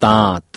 তাঁত